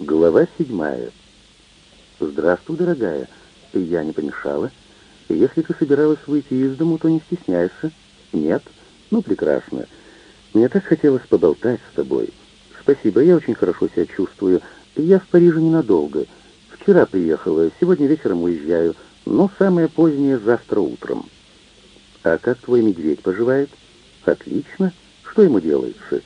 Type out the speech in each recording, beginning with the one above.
Глава седьмая. «Здравствуй, дорогая. Я не помешала. Если ты собиралась выйти из дому, то не стесняйся. Нет? Ну, прекрасно. Мне так хотелось поболтать с тобой. Спасибо, я очень хорошо себя чувствую. Я в Париже ненадолго. Вчера приехала, сегодня вечером уезжаю, но самое позднее завтра утром. А как твой медведь поживает? Отлично. Что ему делается?»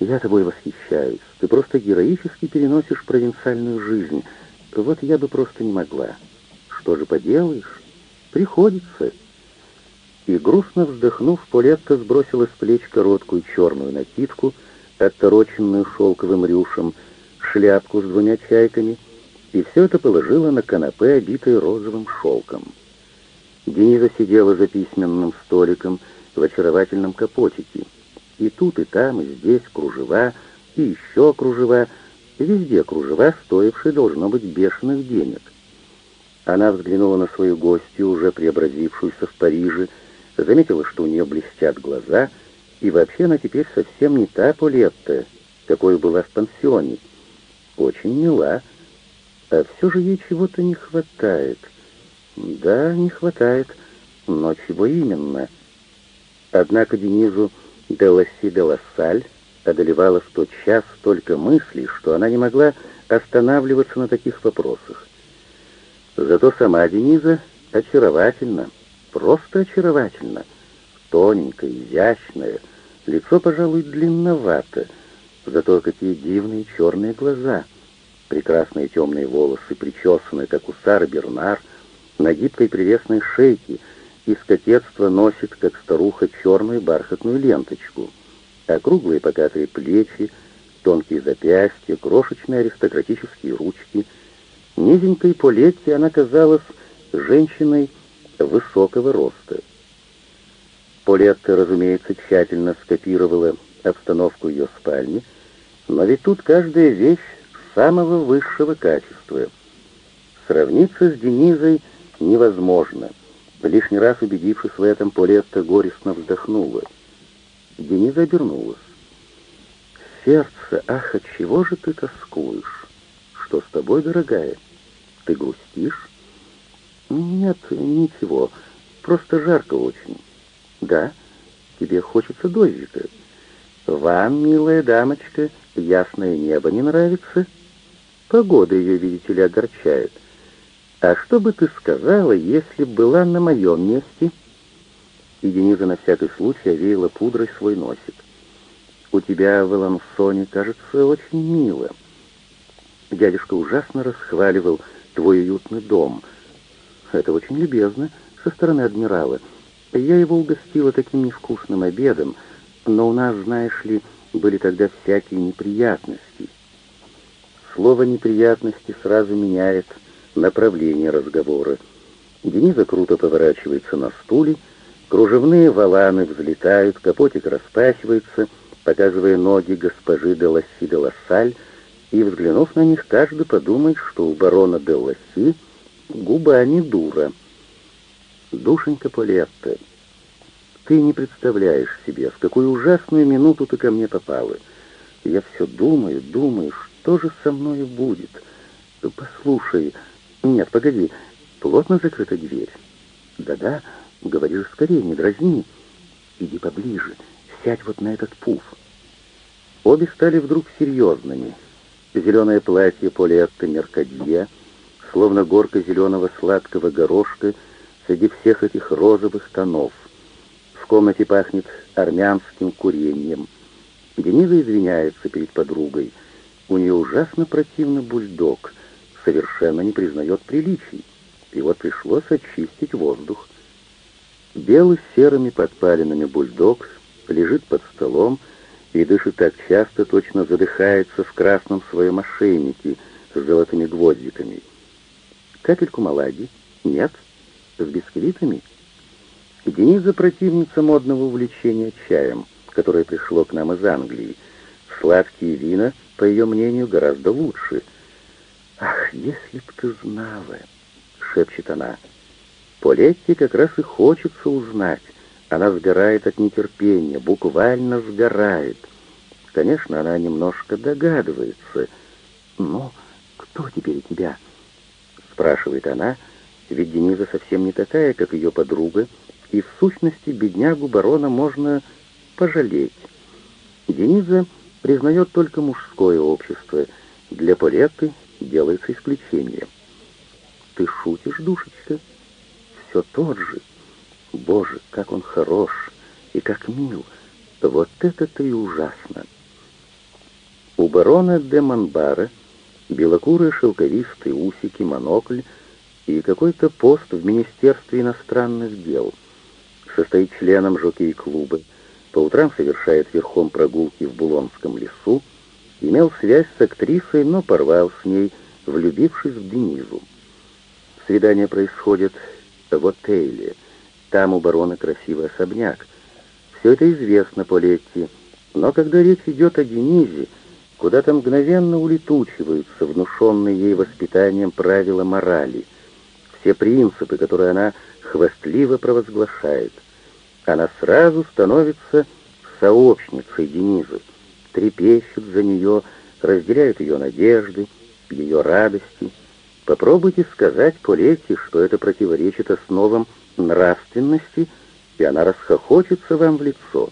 Я тобой восхищаюсь. Ты просто героически переносишь провинциальную жизнь. Вот я бы просто не могла. Что же поделаешь? Приходится. И грустно вздохнув, Полетта сбросила с плеч короткую черную накидку, оттороченную шелковым рюшем, шляпку с двумя чайками, и все это положила на канапе, обитое розовым шелком. Дениза сидела за письменным столиком в очаровательном капотике. И тут, и там, и здесь кружева, и еще кружева, везде кружева, стоившие, должно быть, бешеных денег. Она взглянула на свою гостью, уже преобразившуюся в Париже, заметила, что у нее блестят глаза, и вообще она теперь совсем не та Полетта, какой была в пансионе. Очень мила, а все же ей чего-то не хватает. Да, не хватает, но чего именно? Однако Денизу Деласи де Лассаль одолевала в тот час столько мыслей, что она не могла останавливаться на таких вопросах. Зато сама Дениза очаровательна, просто очаровательна, тоненькая, изящная, лицо, пожалуй, длинновато, зато какие дивные черные глаза, прекрасные темные волосы, причесанные, как у Сары Бернар, на гибкой прелестной шейке — из кокетства носит, как старуха, черную бархатную ленточку, округлые покатые плечи, тонкие запястья, крошечные аристократические ручки. Низенькой по летти она казалась женщиной высокого роста. Полетта, разумеется, тщательно скопировала обстановку ее спальни, но ведь тут каждая вещь самого высшего качества. Сравниться с Денизой невозможно — Лишний раз убедившись в этом, Полетта горестно вздохнула. Дениза обернулась. «Сердце, ах, от чего же ты тоскуешь? Что с тобой, дорогая? Ты грустишь?» «Нет, ничего, просто жарко очень». «Да, тебе хочется дождика. Вам, милая дамочка, ясное небо не нравится? Погода ее, видите ли, огорчает. «А что бы ты сказала, если была на моем месте?» И Дениза на всякий случай овеяла пудрой свой носик. «У тебя в Элансоне, кажется, очень мило. Дядюшка ужасно расхваливал твой уютный дом. Это очень любезно со стороны адмирала. Я его угостила таким невкусным обедом, но у нас, знаешь ли, были тогда всякие неприятности. Слово «неприятности» сразу меняет направление разговора. Дениза круто поворачивается на стуле, кружевные валаны взлетают, капотик распахивается, показывая ноги госпожи де Ласси де Лассаль, и, взглянув на них, каждый подумает, что у барона де Ласси губа не дура. Душенька Полетта, ты не представляешь себе, в какую ужасную минуту ты ко мне попала. Я все думаю, думаю, что же со мной будет. Послушай, «Нет, погоди, плотно закрыта дверь». «Да-да, говори же скорее, не дразни. Иди поближе, сядь вот на этот пуф». Обе стали вдруг серьезными. Зеленое платье Полиетты Меркадье, словно горка зеленого сладкого горошка среди всех этих розовых тонов. В комнате пахнет армянским курением. Дениза извиняется перед подругой. У нее ужасно противный бульдог — совершенно не признает приличий, и вот пришлось очистить воздух. Белый с серыми подпалинами бульдог лежит под столом и дышит так часто, точно задыхается в красном своем ошейнике с золотыми гвоздиками. Капельку малади? Нет? С бисквитами? Дениза противница модного увлечения чаем, которое пришло к нам из Англии. Сладкие вина, по ее мнению, гораздо лучше — «Ах, если б ты знала!» — шепчет она. Полетти как раз и хочется узнать. Она сгорает от нетерпения, буквально сгорает. Конечно, она немножко догадывается. «Ну, кто теперь тебя?» — спрашивает она, ведь Дениза совсем не такая, как ее подруга, и в сущности беднягу барона можно пожалеть. Дениза признает только мужское общество, для Полетты делается исключение. «Ты шутишь, душечка?» «Все тот же. Боже, как он хорош и как мил! Вот это-то и ужасно!» У барона де Монбара белокурые шелковистые усики, монокль и какой-то пост в Министерстве иностранных дел. Состоит членом жокей-клуба, по утрам совершает верхом прогулки в Булонском лесу, имел связь с актрисой, но порвал с ней, влюбившись в Денизу. Свидание происходит в отеле. Там у барона красивый особняк. Все это известно Полетти, но когда речь идет о Денизе, куда-то мгновенно улетучиваются внушенные ей воспитанием правила морали, все принципы, которые она хвастливо провозглашает она сразу становится сообщницей Денизы, трепещет за нее, разделяет ее надежды, ее радости. Попробуйте сказать Полете, что это противоречит основам нравственности, и она расхохочется вам в лицо.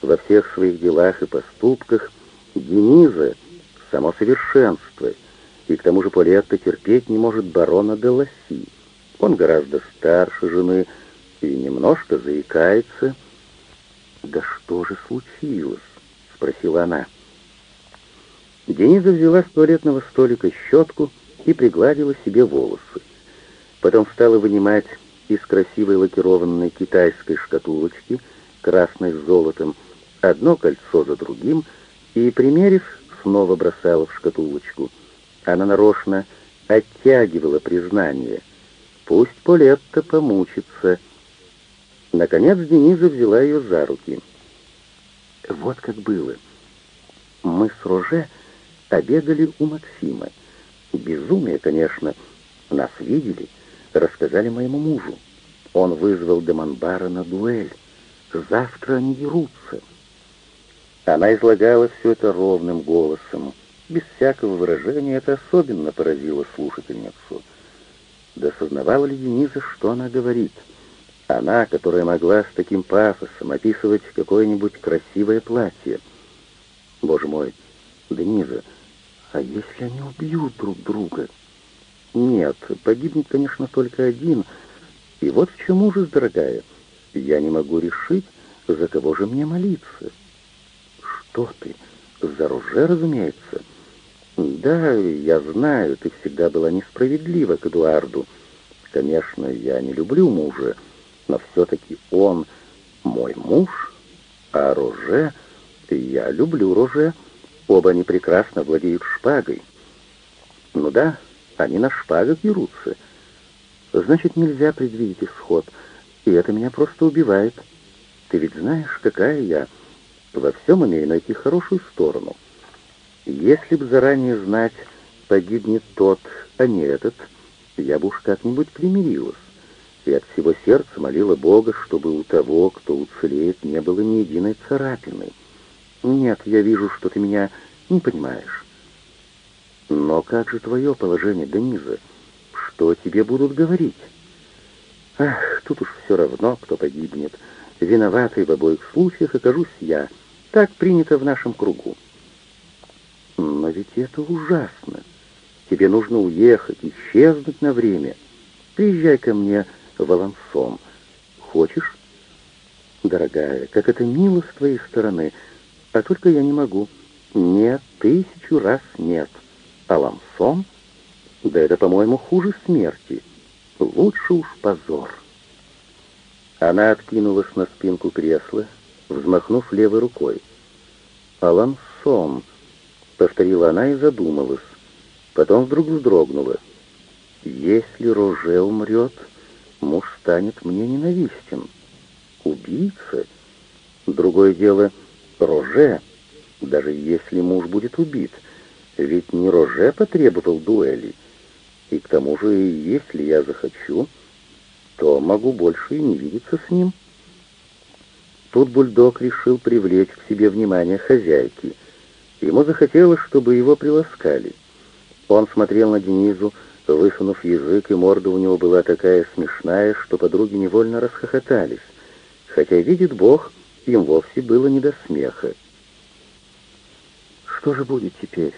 Во всех своих делах и поступках Дениза — само совершенство, и к тому же Полетта терпеть не может барона де Ласси. Он гораздо старше жены, и немножко заикается. «Да что же случилось?» — спросила она. Дениза взяла с туалетного столика щетку и пригладила себе волосы. Потом стала вынимать из красивой лакированной китайской шкатулочки, красной с золотом, одно кольцо за другим, и, примерив, снова бросала в шкатулочку. Она нарочно оттягивала признание. Пусть Полетта помучится — Наконец Дениза взяла ее за руки. Вот как было. Мы с Роже обедали у Максима. Безумие, конечно. Нас видели, рассказали моему мужу. Он вызвал Демонбара на дуэль. Завтра они дерутся. Она излагала все это ровным голосом. Без всякого выражения это особенно поразило слушательницу. Да сознавала ли Дениза, что она говорит — она, которая могла с таким пафосом описывать какое-нибудь красивое платье. Боже мой, Дениза, а если они убьют друг друга? Нет, погибнет, конечно, только один. И вот в чем ужас, дорогая. Я не могу решить, за кого же мне молиться. Что ты? За Руже, разумеется. Да, я знаю, ты всегда была несправедлива к Эдуарду. Конечно, я не люблю мужа, но все-таки он мой муж, а Роже... Я люблю Роже. Оба они прекрасно владеют шпагой. Ну да, они на шпагах дерутся. Значит, нельзя предвидеть исход, и это меня просто убивает. Ты ведь знаешь, какая я. Во всем умею найти хорошую сторону. Если б заранее знать, погибнет тот, а не этот, я бы уж как-нибудь примирилась и от всего сердца молила Бога, чтобы у того, кто уцелеет, не было ни единой царапины. Нет, я вижу, что ты меня не понимаешь. Но как же твое положение, Дениза? Что тебе будут говорить? Ах, тут уж все равно, кто погибнет. Виноватый в обоих случаях окажусь я. Так принято в нашем кругу. Но ведь это ужасно. Тебе нужно уехать, исчезнуть на время. Приезжай ко мне Валансон. Хочешь? Дорогая, как это мило с твоей стороны, а только я не могу. Нет, тысячу раз нет. А Лансон? Да это, по-моему, хуже смерти. Лучше уж позор. Она откинулась на спинку кресла, взмахнув левой рукой. «Алансон», — повторила она и задумалась. Потом вдруг вздрогнула. «Если Роже умрет, муж станет мне ненавистен. Убийца? Другое дело Роже, даже если муж будет убит. Ведь не Роже потребовал дуэли. И к тому же, если я захочу, то могу больше и не видеться с ним. Тут бульдог решил привлечь к себе внимание хозяйки. Ему захотелось, чтобы его приласкали. Он смотрел на Денизу, высунув язык, и морда у него была такая смешная, что подруги невольно расхохотались. Хотя, видит Бог, им вовсе было не до смеха. Что же будет теперь?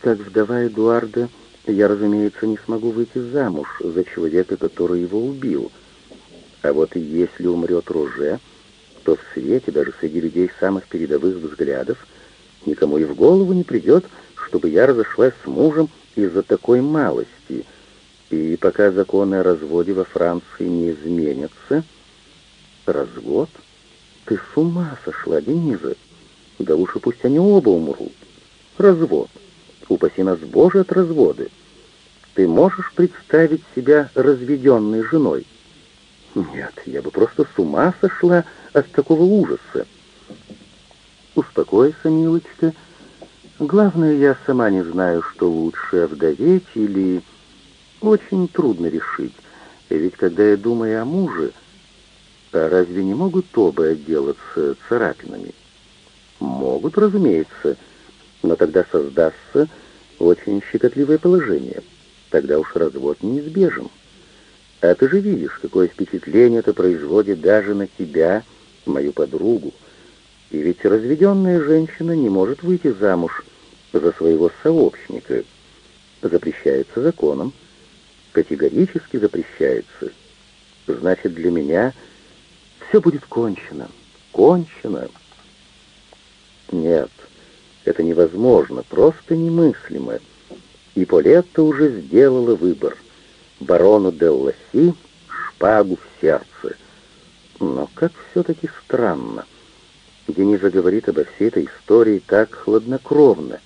Как вдова Эдуарда, я, разумеется, не смогу выйти замуж за человека, который его убил. А вот и если умрет Роже, то в свете, даже среди людей самых передовых взглядов, никому и в голову не придет, чтобы я разошлась с мужем из-за такой малости. И пока законы о разводе во Франции не изменятся... Развод? Ты с ума сошла, Дениза? Да лучше пусть они оба умрут. Развод. Упаси нас, Боже, от развода. Ты можешь представить себя разведенной женой? Нет, я бы просто с ума сошла от такого ужаса. Успокойся, милочка. Главное, я сама не знаю, что лучше, вдоветь или... Очень трудно решить. Ведь когда я думаю о муже, а разве не могут оба отделаться царапинами? Могут, разумеется, но тогда создастся очень щекотливое положение. Тогда уж развод неизбежен. А ты же видишь, какое впечатление это производит даже на тебя, мою подругу. И ведь разведенная женщина не может выйти замуж за своего сообщника. Запрещается законом. Категорически запрещается. Значит, для меня все будет кончено. Кончено. Нет, это невозможно, просто немыслимо. И Полетта уже сделала выбор. Барону Делласи шпагу в сердце. Но как все-таки странно. Дениза говорит обо всей этой истории так хладнокровно.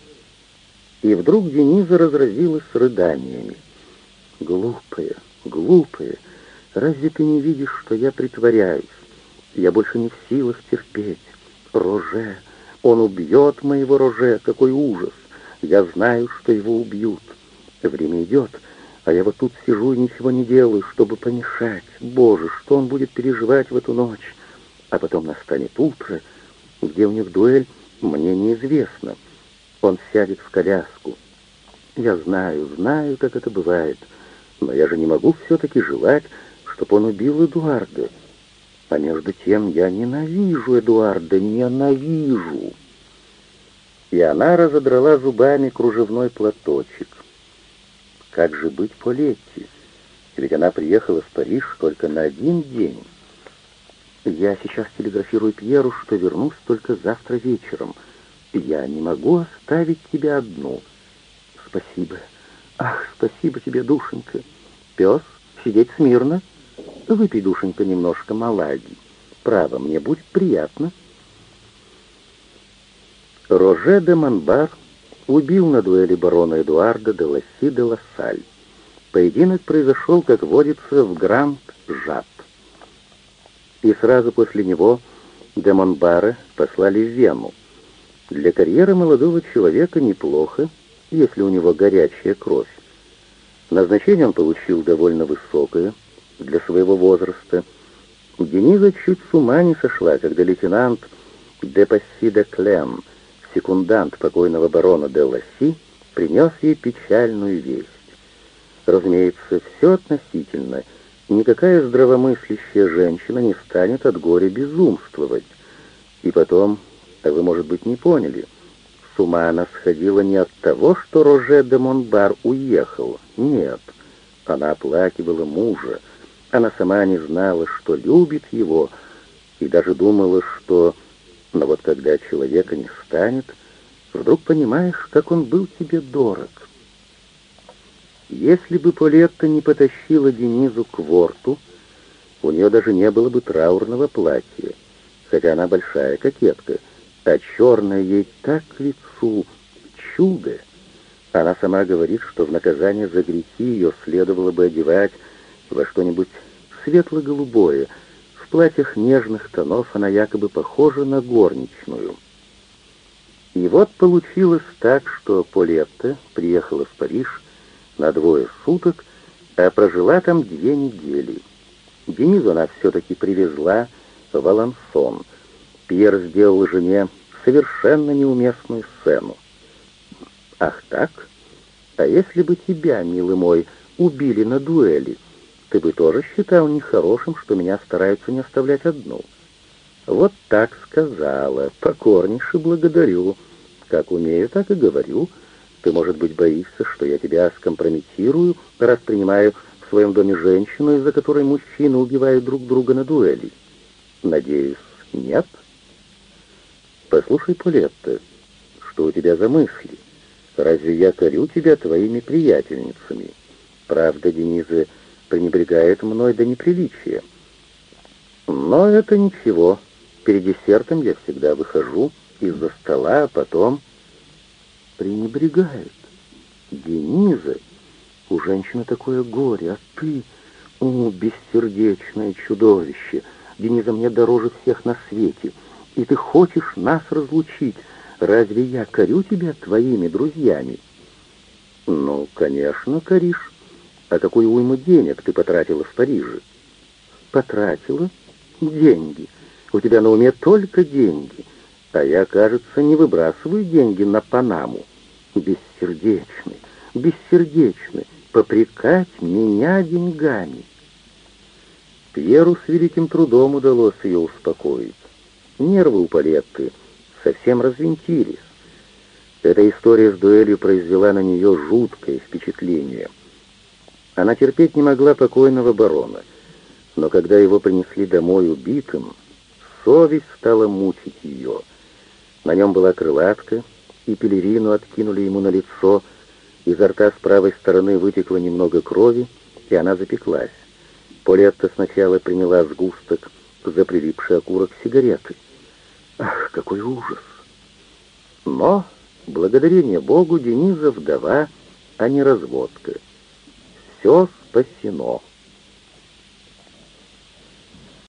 И вдруг Дениза разразилась рыданиями. «Глупая, глупая, разве ты не видишь, что я притворяюсь? Я больше не в силах терпеть. Роже, он убьет моего Роже, какой ужас! Я знаю, что его убьют. Время идет, а я вот тут сижу и ничего не делаю, чтобы помешать. Боже, что он будет переживать в эту ночь? А потом настанет утро, где у них дуэль, мне неизвестно. Он сядет в коляску. Я знаю, знаю, как это бывает, но я же не могу все-таки желать, чтобы он убил Эдуарда. А между тем я ненавижу Эдуарда, ненавижу. И она разодрала зубами кружевной платочек. Как же быть Полетти? Ведь она приехала в Париж только на один день. Я сейчас телеграфирую Пьеру, что вернусь только завтра вечером. Я не могу оставить тебя одну. Спасибо. Ах, спасибо тебе, душенька. Пес, сидеть смирно. Выпей, душенька, немножко малади. Право, мне будет приятно. Роже де Монбар убил на дуэли барона Эдуарда де Ласси де Лассаль. Поединок произошел, как водится, в Гранд-Жат и сразу после него де Монбара послали в Вену. Для карьеры молодого человека неплохо, если у него горячая кровь. Назначение он получил довольно высокое для своего возраста. Дениза чуть с ума не сошла, когда лейтенант де Пасси де Клем, секундант покойного барона де Ласси, принес ей печальную весть. Разумеется, все относительно — Никакая здравомыслящая женщина не станет от горя безумствовать. И потом, вы, может быть, не поняли, с ума она сходила не от того, что Роже де Монбар уехал. Нет, она оплакивала мужа. Она сама не знала, что любит его, и даже думала, что... Но вот когда человека не станет, вдруг понимаешь, как он был тебе дорог. Если бы Полетта не потащила Денизу к ворту, у нее даже не было бы траурного платья, хотя она большая кокетка, а черное ей так к лицу чудо. Она сама говорит, что в наказание за грехи ее следовало бы одевать во что-нибудь светло-голубое. В платьях нежных тонов она якобы похожа на горничную. И вот получилось так, что Полетта приехала в Париж на двое суток, а прожила там две недели. Денизу она все-таки привезла в Алансон. Пьер сделал жене совершенно неуместную сцену. Ах так? А если бы тебя, милый мой, убили на дуэли, ты бы тоже считал нехорошим, что меня стараются не оставлять одну. Вот так сказала, покорнейше благодарю. Как умею, так и говорю. Ты, может быть, боишься, что я тебя скомпрометирую, раз принимаю в своем доме женщину, из-за которой мужчины убивают друг друга на дуэли. Надеюсь, нет? Послушай, Полетта, что у тебя за мысли? Разве я корю тебя твоими приятельницами? Правда, Дениза пренебрегает мной до неприличия. Но это ничего. Перед десертом я всегда выхожу из-за стола, а потом... Пренебрегает. Дениза, у женщины такое горе, а ты... О, бессердечное чудовище! Дениза мне дороже всех на свете, и ты хочешь нас разлучить. Разве я корю тебя твоими друзьями? Ну, конечно, коришь. А какую уйму денег ты потратила в Париже? Потратила? Деньги. У тебя на уме только деньги. А я, кажется, не выбрасываю деньги на Панаму. Бессердечный, бессердечный, попрекать меня деньгами. Пьеру с великим трудом удалось ее успокоить. Нервы у Палетты совсем развинтились. Эта история с дуэлью произвела на нее жуткое впечатление. Она терпеть не могла покойного барона, но когда его принесли домой убитым, совесть стала мучить ее. На нем была крылатка, и пелерину откинули ему на лицо, изо рта с правой стороны вытекло немного крови, и она запеклась. Полетта сначала приняла сгусток за прилипший окурок сигареты. Ах, какой ужас! Но, благодарение Богу, Дениза вдова, а не разводка. Все спасено.